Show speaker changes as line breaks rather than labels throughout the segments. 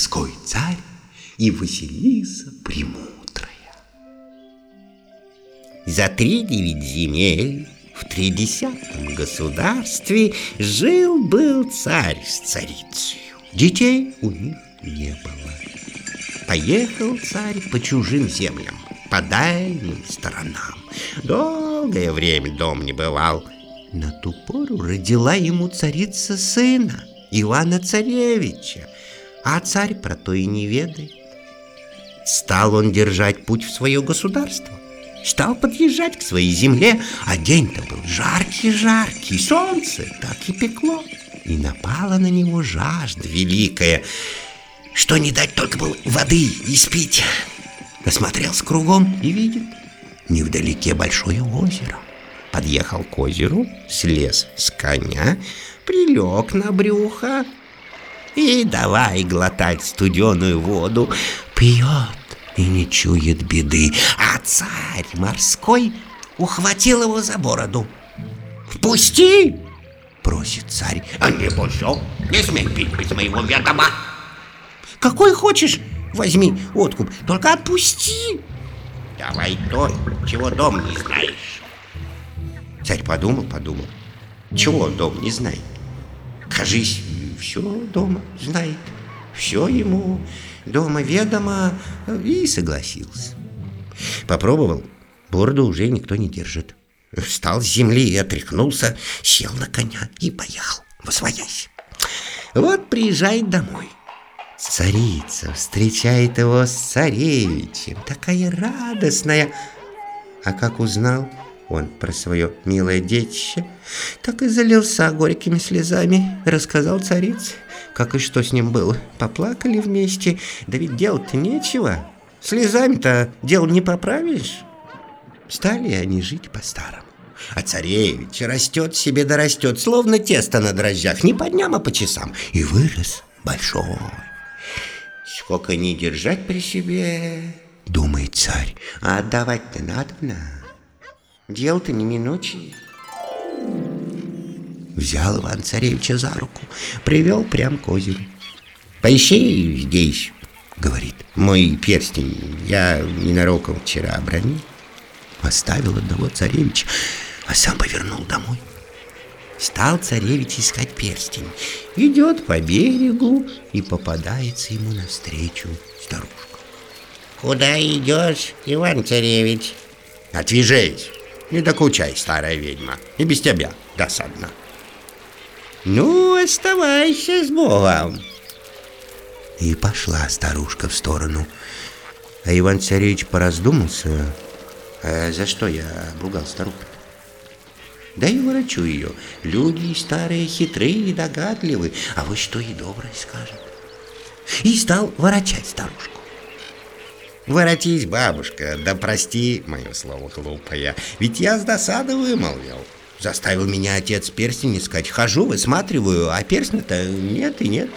морской царь и Василиса Премудрая. За три девять земель в тридесятом государстве жил-был царь с царицей. Детей у них не было. Поехал царь по чужим землям, по дальним сторонам. Долгое время дом не бывал. На ту пору родила ему царица сына, Ивана Царевича, а царь про то и не ведает. Стал он держать путь в свое государство. Стал подъезжать к своей земле, а день-то был жаркий-жаркий, солнце так и пекло. И напала на него жажда великая, что не дать только было воды испить. Осмотрелся кругом и видит, невдалеке большое озеро. Подъехал к озеру, слез с коня, прилег на брюхо и давай глотать студеную воду. Пьет и не чует беды, а царь морской ухватил его за бороду. «Впусти!» — просит царь. «А не пущу, не смей пить без моего ведома!» «Какой хочешь, возьми откуп, только отпусти!» «Давай той, чего дом не знаешь!» Царь подумал, подумал. Чего дом не знает? Кажись, все дома знает. Все ему дома ведомо и согласился. Попробовал, бороду уже никто не держит. Встал с земли и отряхнулся, сел на коня и поехал, восвоясь. Вот приезжает домой. Царица встречает его с царевичем, такая радостная. А как узнал он про свое милое детище, так и залился горькими слезами, рассказал царице, как и что с ним было. Поплакали вместе, да ведь делать-то нечего. Слезами-то дело не поправишь. Стали они жить по-старому. А царевич растет себе да растет, словно тесто на дрожжах, не по дням, а по часам. И вырос большой. Сколько не держать при себе, думает царь, а отдавать-то надо, на. Дело-то неминучее. Взял Иван Царевича за руку, привел прям к озеру. «Поищи здесь», — говорит, — «мой перстень я ненароком вчера обронил». Оставил одного царевича, а сам повернул домой. Стал царевич искать перстень. Идет по берегу и попадается ему навстречу старушка. «Куда идешь, Иван Царевич?» «Отвяжись, не докучай, старая ведьма, и без тебя досадно». «Ну, оставайся с Богом!» И пошла старушка в сторону. А Иван-царевич пораздумался. А за что я обругал старуху? Да и ворочу ее. Люди старые, хитрые и догадливые, а вот что и доброе скажет. И стал ворочать старушку. Воротись, бабушка, да прости мое слово глупое, ведь я с досады вымолвил. Заставил меня отец перстень искать. Хожу, высматриваю, а перстня-то нет и нет.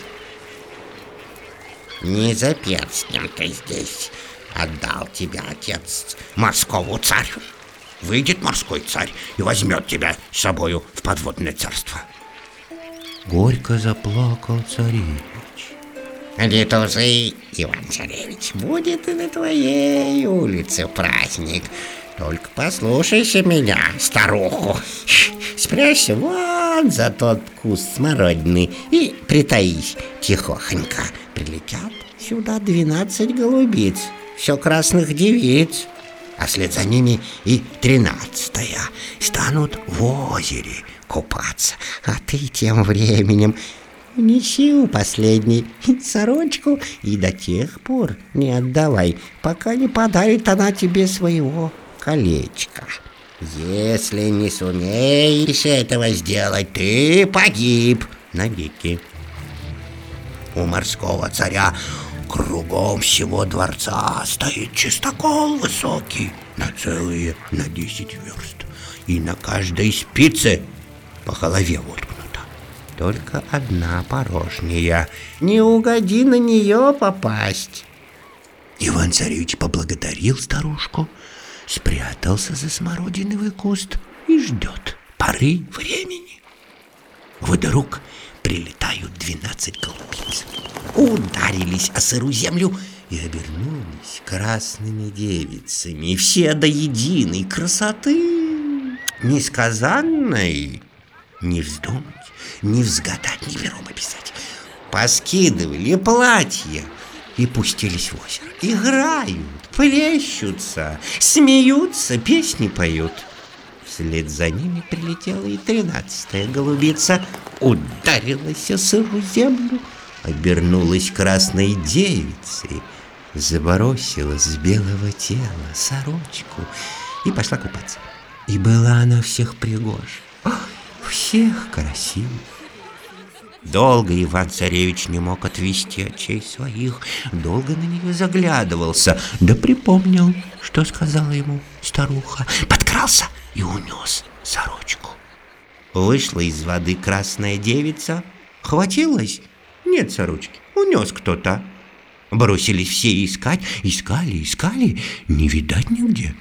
Не за перстнем ты здесь. Отдал тебя отец морскому царю. Выйдет морской царь и возьмет тебя с собою в подводное царство. Горько заплакал царевич. Не тужи, Иван Царевич, будет и на твоей улице праздник. Только послушайся меня, старуху. Спрячься вон за тот куст смородины и притаись тихохонько. Прилетят сюда двенадцать голубиц, все красных девиц, а след за ними и тринадцатая станут в озере купаться. А ты тем временем Неси у последней сорочку и до тех пор не отдавай, пока не подарит она тебе своего колечко. Если не сумеешь этого сделать, ты погиб навеки. У морского царя кругом всего дворца стоит чистокол высокий на целые на десять верст. И на каждой спице по голове воткнута. Только одна порожняя. Не угоди на нее попасть. Иван-царевич поблагодарил старушку, спрятался за смородиновый куст и ждет поры времени. Вдруг прилетают двенадцать голубиц. Ударились о сырую землю и обернулись красными девицами, все до единой красоты, несказанной, не вздумать, не взгадать, ни пером описать. Поскидывали платья и пустились в озеро. Играют, плещутся, смеются, песни поют. Вслед за ними прилетела и тринадцатая голубица, ударилась о сырую землю, обернулась красной девицей, забросила с белого тела сорочку и пошла купаться. И была она всех пригожа, всех красивых. Долго Иван-царевич не мог отвести очей своих, долго на нее заглядывался, да припомнил, что сказала ему старуха. Подкрался и унес сорочку. Вышла из воды красная девица, хватилась, нет сорочки, унес кто-то. Бросились все искать, искали, искали, не видать нигде.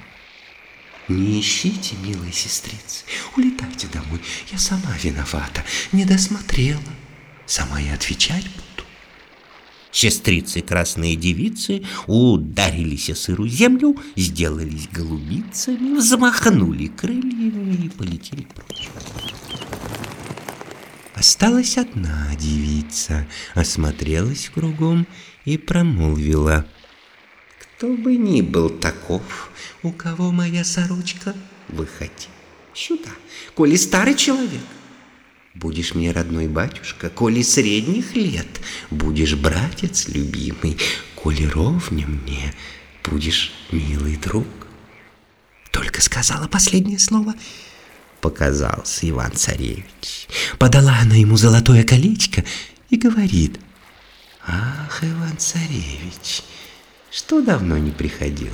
Не ищите, милая сестрица, улетайте домой, я сама виновата, не досмотрела сама и отвечать буду. Сестрицы красные девицы ударились о сырую землю, сделались голубицами, взмахнули крыльями и полетели прочь. Осталась одна девица, осмотрелась кругом и промолвила. Кто бы ни был таков, у кого моя сорочка, выходи сюда, коли старый человек — Будешь мне родной батюшка, коли средних лет, Будешь братец любимый, коли ровня мне, Будешь милый друг. Только сказала последнее слово, Показался Иван-царевич. Подала она ему золотое колечко и говорит, «Ах, Иван-царевич, что давно не приходил?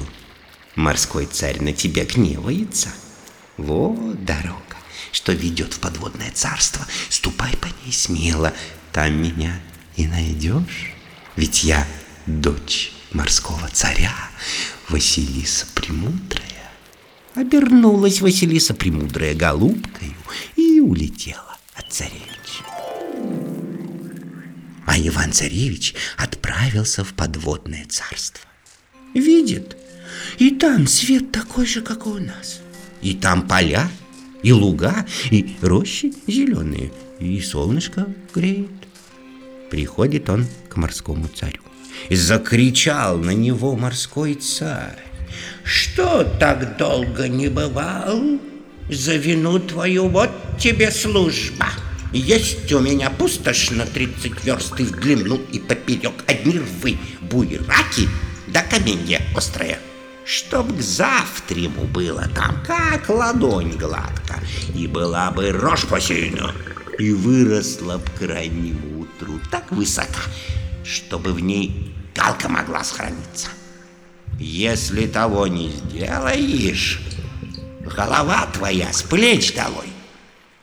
Морской царь на тебя гневается. Вот дорога что ведет в подводное царство. Ступай по ней смело, там меня и найдешь. Ведь я дочь морского царя, Василиса Премудрая. Обернулась Василиса Премудрая голубкою и улетела от царевича. А Иван-царевич отправился в подводное царство. Видит, и там свет такой же, как и у нас. И там поля, и луга, и рощи зеленые, и солнышко греет. Приходит он к морскому царю. И закричал на него морской царь. Что так долго не бывал? За вину твою вот тебе служба. Есть у меня пустошь на тридцать верст в длину и поперек одни рвы, буераки да каменья острые чтоб к завтраму было там, как ладонь гладко, и была бы рожь посеяна, и выросла б к раннему утру так высоко, чтобы в ней галка могла сохраниться. Если того не сделаешь, голова твоя с плеч долой.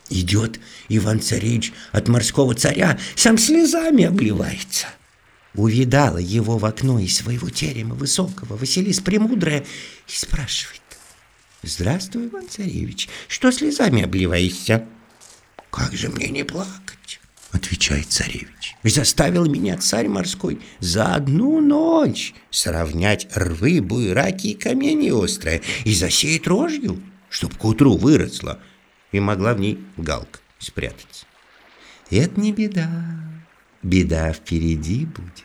Идет Иван-царевич от морского царя, сам слезами обливается увидала его в окно из своего терема высокого Василис Премудрая и спрашивает. «Здравствуй, Иван Царевич, что слезами обливаешься?» «Как же мне не плакать?» — отвечает царевич. «Заставил меня царь морской за одну ночь сравнять рвы, буйраки и камни острые и засеять рожью, чтоб к утру выросла и могла в ней галка спрятаться. Это не беда, беда впереди будет.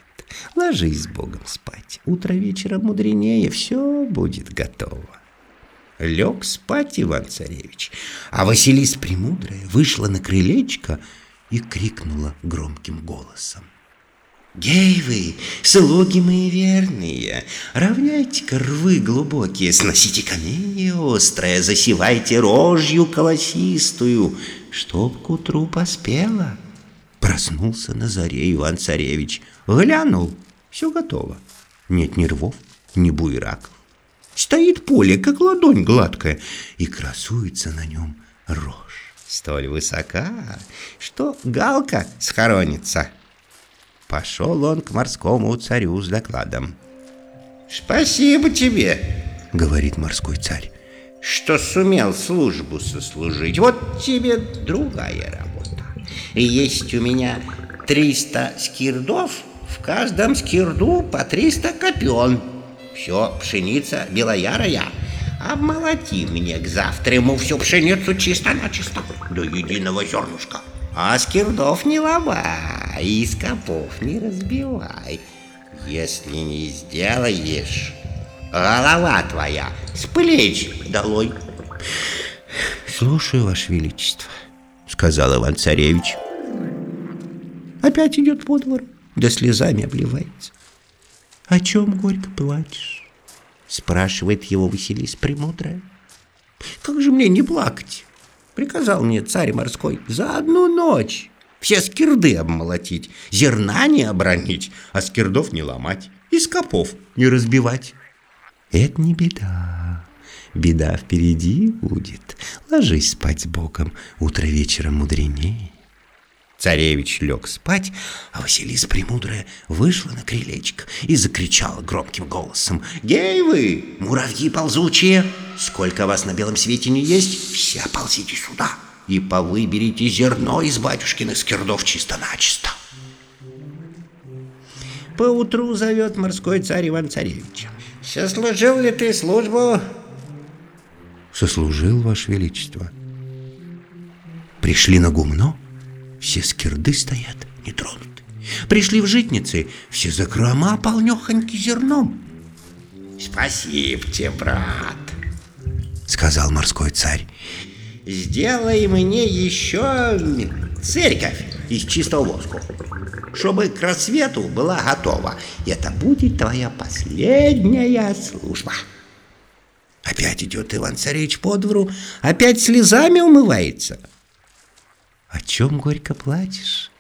Ложись с Богом спать. Утро вечера мудренее, все будет готово. Лег спать Иван-царевич, а Василис Премудрая вышла на крылечко и крикнула громким голосом. «Гей вы, слуги мои верные, равняйте-ка рвы глубокие, сносите камни острые, засевайте рожью колосистую, чтоб к утру поспела». Проснулся на заре Иван-царевич, глянул, все готово. Нет ни рвов, ни буйраков. Стоит поле, как ладонь гладкая, и красуется на нем рожь. Столь высока, что галка схоронится. Пошел он к морскому царю с докладом. «Спасибо тебе», — говорит морской царь, «что сумел службу сослужить. Вот тебе другая работа. Есть у меня 300 скирдов, в каждом скирду по 300 копен. Все пшеница белоярая. Обмолоти мне к завтраму всю пшеницу чисто-начисто, до единого зернышка. А скирдов не ломай, и скопов не разбивай. Если не сделаешь, голова твоя с плеч долой.
Слушаю, Ваше Величество, сказал Иван-Царевич. Опять идет по двору, да слезами обливается. О чем горько плачешь? Спрашивает его Василис Премудрая. Как же мне не плакать? Приказал мне царь морской за одну ночь все скирды обмолотить, зерна не обронить, а скирдов не ломать и скопов не разбивать. Это не беда. Беда впереди будет. Ложись спать с Богом, утро вечером мудренее. Царевич лег спать, а Василиса Премудрая вышла на крылечко и закричала громким голосом. «Гей вы, муравьи ползучие! Сколько вас на белом свете не есть, все ползите сюда и повыберите зерно из батюшкиных скирдов чисто-начисто!» Поутру зовет морской царь Иван-Царевич.
«Сослужил ли ты службу?»
«Сослужил, Ваше Величество». Пришли на гумно, все скирды стоят нетронуты. Пришли в житницы, все закрома полнехоньки зерном.
«Спасибо тебе, брат», —
сказал морской царь.
«Сделай мне еще церковь из чистого воску, чтобы к рассвету была готова. Это будет твоя последняя служба».
Опять идет Иван-царевич по двору, опять слезами умывается — «О чем горько плачешь?»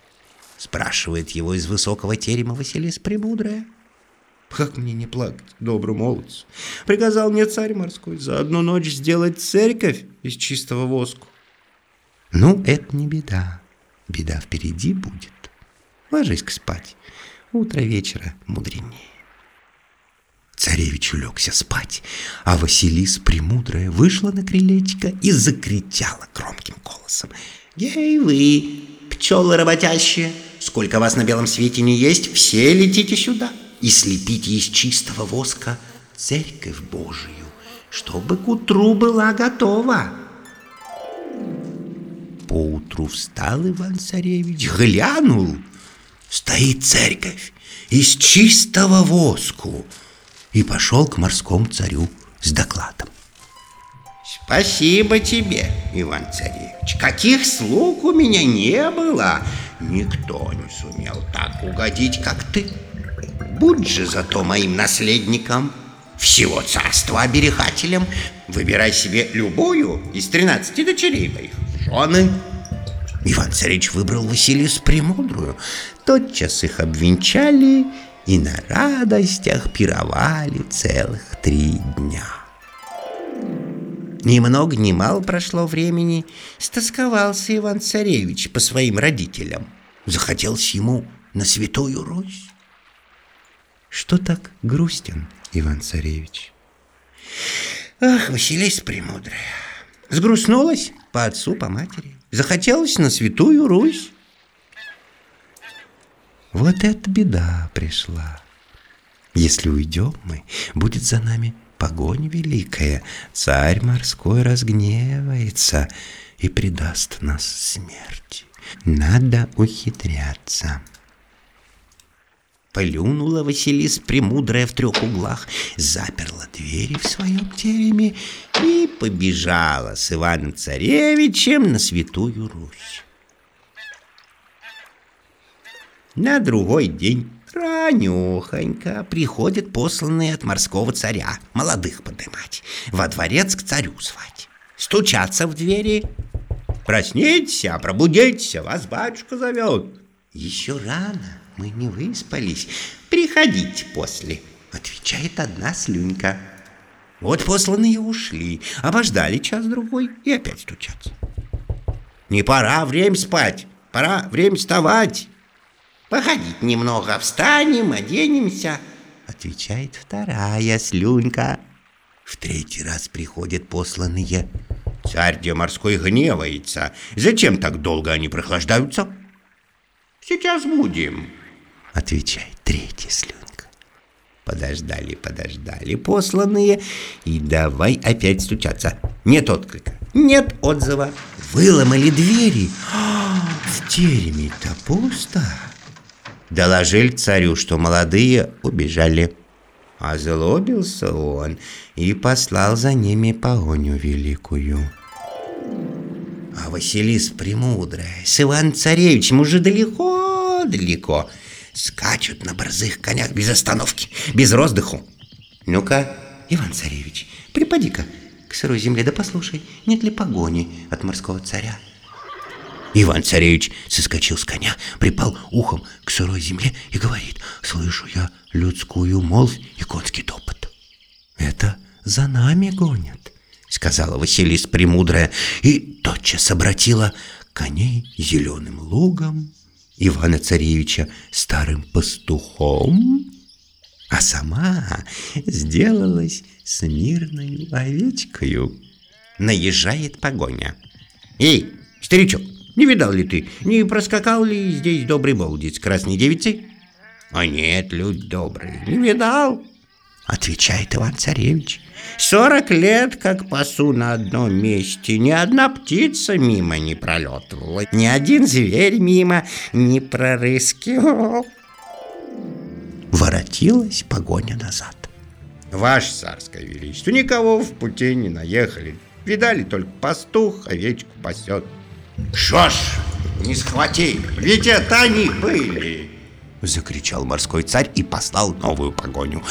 Спрашивает его из высокого терема Василис Премудрая. «Как мне не плакать, добрый молодец? Приказал мне царь морской за одну ночь сделать церковь из чистого воску». «Ну, это не беда. Беда впереди будет. Ложись-ка спать. Утро вечера мудренее». Царевич улегся спать, а Василис Премудрая вышла на крылечко и закричала громким голосом —
Ей вы, пчелы работящие, сколько вас на белом свете не есть, все летите сюда и слепите из чистого воска церковь Божию, чтобы к утру была готова.
Поутру встал Иван-царевич, глянул, стоит церковь из чистого воску и пошел к морскому царю с докладом.
Спасибо тебе, Иван-царевич. Каких слуг у меня не было, никто не сумел так угодить, как ты. Будь же зато моим наследником, всего царства оберегателем. Выбирай себе любую из тринадцати дочерей моих жены.
Иван-царевич выбрал Василис Премудрую. Тотчас их обвенчали и на радостях пировали целых три дня. Ни много ни мало прошло времени, стосковался Иван-Царевич по своим родителям. Захотелось ему на Святую Русь. Что так грустен, Иван-Царевич? Ах, Василиса Премудрая, сгрустнулась по отцу, по матери. Захотелось на Святую Русь. Вот эта беда пришла. Если уйдем мы, будет за нами погонь великая, царь морской разгневается и предаст нас смерти. Надо ухитряться. Плюнула Василис Премудрая в трех углах, заперла двери в своем тереме и побежала с Иваном Царевичем на Святую Русь. На другой день Ранюхонько приходят посланные от морского царя молодых поднимать, во дворец к царю звать. Стучаться в двери. Проснитесь, пробудитесь, вас батюшка зовет. Еще рано, мы не выспались. Приходите после, отвечает одна слюнька. Вот посланные ушли, обождали час-другой и опять стучатся. Не пора время спать, пора время вставать. Походить немного, встанем, оденемся, отвечает вторая слюнька. В третий раз приходят посланные.
Царь морской гневается. Зачем так долго они прохлаждаются? Сейчас будем,
отвечает третья слюнка. Подождали, подождали посланные, и давай опять стучаться. Нет отклика, нет отзыва. Выломали двери. А, в тереме-то пусто. Доложили царю, что молодые убежали. Озлобился он и послал за ними погоню великую. А Василис Премудрая с Иван-Царевичем уже далеко-далеко скачут на борзых конях без остановки, без роздыху. Ну-ка, Иван-Царевич, припади-ка к сырой земле, да послушай, нет ли погони от морского царя. Иван-царевич соскочил с коня, припал ухом к сырой земле и говорит, «Слышу я людскую молвь и конский топот». «Это за нами гонят», — сказала Василиса Премудрая, и тотчас обратила коней зеленым лугом, Ивана-царевича старым пастухом, а сама сделалась смирной овечкою. Наезжает погоня. «Эй, старичок, не видал ли ты, не проскакал ли здесь добрый молодец красной девицы? А нет, люди добрые, не видал, отвечает Иван-царевич. Сорок лет, как пасу на одном месте, ни одна птица мимо не пролетывала, ни один зверь мимо не прорыскивал. Воротилась погоня назад.
Ваше царское величество, никого в пути не наехали. Видали, только пастух овечку пасет. Что ж, не схватили, ведь это они были.
Закричал морской царь и послал новую погоню.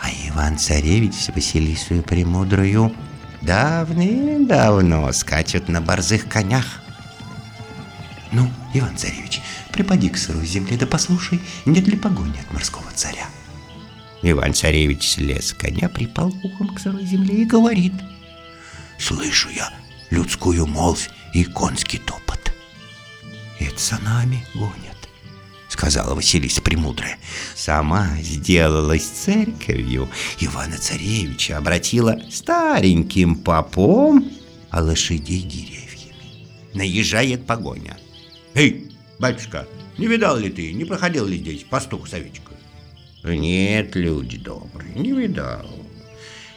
А Иван-царевич с Василисою Премудрою давным-давно скачут на борзых конях. Ну, Иван-царевич, припади к сырой земле, да послушай, нет ли погони от морского царя. Иван-царевич слез с коня, припал ухом к сырой земле и говорит. Слышу я людскую молвь и конский топот. Это за нами гонят, сказала Василиса Премудрая. Сама сделалась церковью, Ивана-царевича обратила стареньким попом, а лошадей деревьями. Наезжает погоня.
Эй, батюшка, не видал ли ты, не проходил ли здесь пастух с овечкой?
Нет, люди добрые, не видал.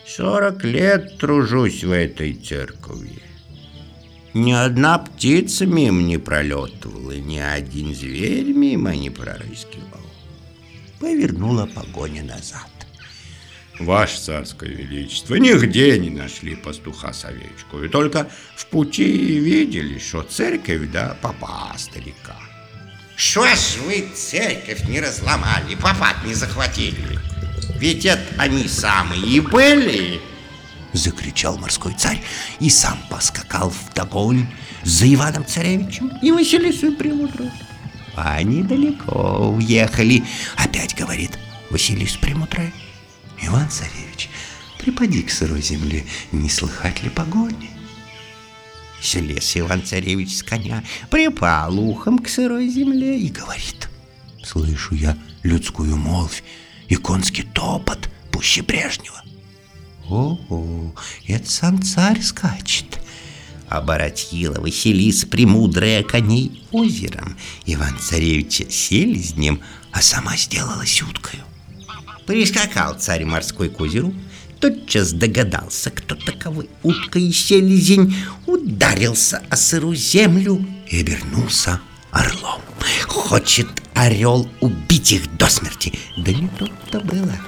Сорок лет тружусь в этой церкви. Ни одна птица мимо не пролетывала, ни один зверь мимо не прорыскивал. Повернула погоня назад.
Ваше царское величество, нигде не нашли пастуха с овечкой, только в пути видели, что церковь да попа старика.
Что ж вы церковь не разломали, попад не захватили? Ведь это они самые и были. Закричал морской царь и сам поскакал в догонь за Иваном Царевичем и Василисой Премудрой. Они далеко уехали, опять говорит Василис Премудрая. Иван Царевич, припади к сырой земле, не слыхать ли погони? Слез Иван Царевич с коня, припал ухом к сырой земле и говорит. Слышу я людскую молвь и конский топот пуще прежнего. О-о, это сам царь скачет. Оборотила Василиса премудрая коней озером. Иван-царевича сели с ним, а сама сделалась уткою. Прискакал царь морской к озеру, тотчас догадался, кто таковой утка и селезень, ударился о сырую землю и обернулся орлом. Хочет орел убить их до смерти. Да не тут-то было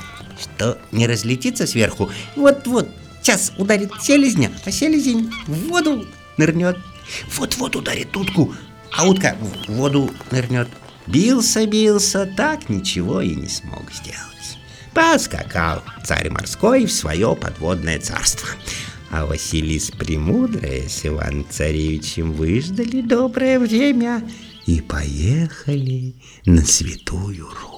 что не разлетится сверху. Вот-вот, сейчас ударит селезня, а селезень в воду нырнет. Вот-вот ударит утку, а утка в воду нырнет. Бился-бился, так ничего и не смог сделать. Поскакал царь морской в свое подводное царство. А Василис Премудрая с Иван-Царевичем выждали доброе время и поехали на Святую Русь.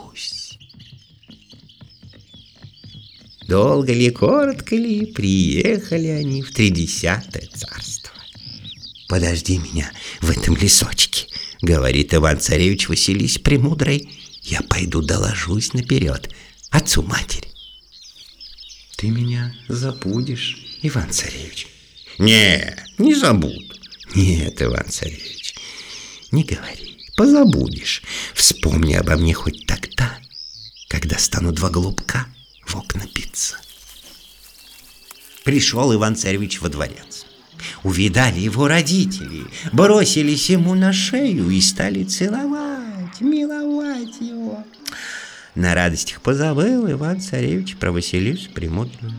Долго ли, коротко ли, приехали они в тридесятое царство. «Подожди меня в этом лесочке», — говорит Иван-царевич Васились Премудрой. «Я пойду доложусь наперед отцу матери». «Ты меня забудешь, Иван-царевич.
Не, не забуду.
Нет, Иван Царевич, не говори, позабудешь. Вспомни обо мне хоть тогда, когда стану два голубка в окна биться. Пришел Иван Царевич во дворец. Увидали его родители, бросились ему на шею и стали целовать, миловать его. На радостях позабыл Иван Царевич про Василису Премудрую.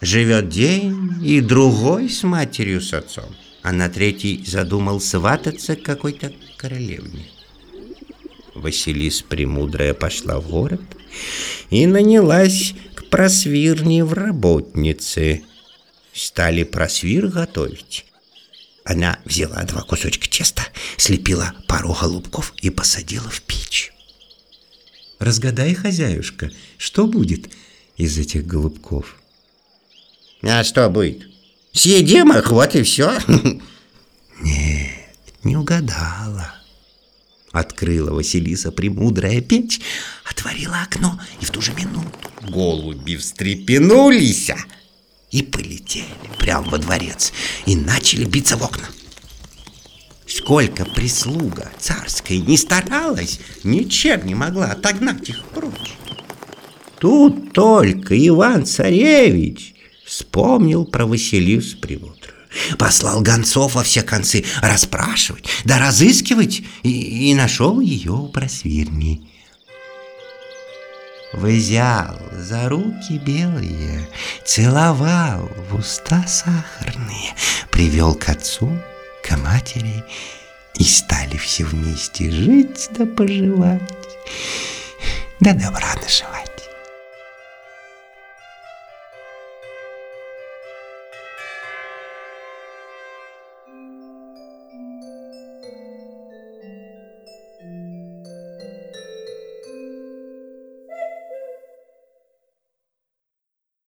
Живет день и другой с матерью с отцом, а на третий задумал свататься к какой-то королевне. Василиса Премудрая пошла в город и нанялась к просвирне в работнице. Стали просвир готовить. Она взяла два кусочка теста, слепила пару голубков и посадила в печь. Разгадай, хозяюшка, что будет из этих голубков?
А что будет? Съедим их, вот и все.
Нет, не угадала. Открыла Василиса премудрая печь, отворила окно, и в ту же минуту голуби встрепенулись и полетели прямо во дворец и начали биться в окна. Сколько прислуга царская не старалась, ничем не могла отогнать их прочь. Тут только Иван-царевич вспомнил про Василису Премудрую. Послал гонцов во все концы расспрашивать, да разыскивать, и, и нашел ее у просвирни. Взял за руки белые, целовал в уста сахарные, привел к отцу, к матери, и стали все вместе жить да поживать, да добра наживать.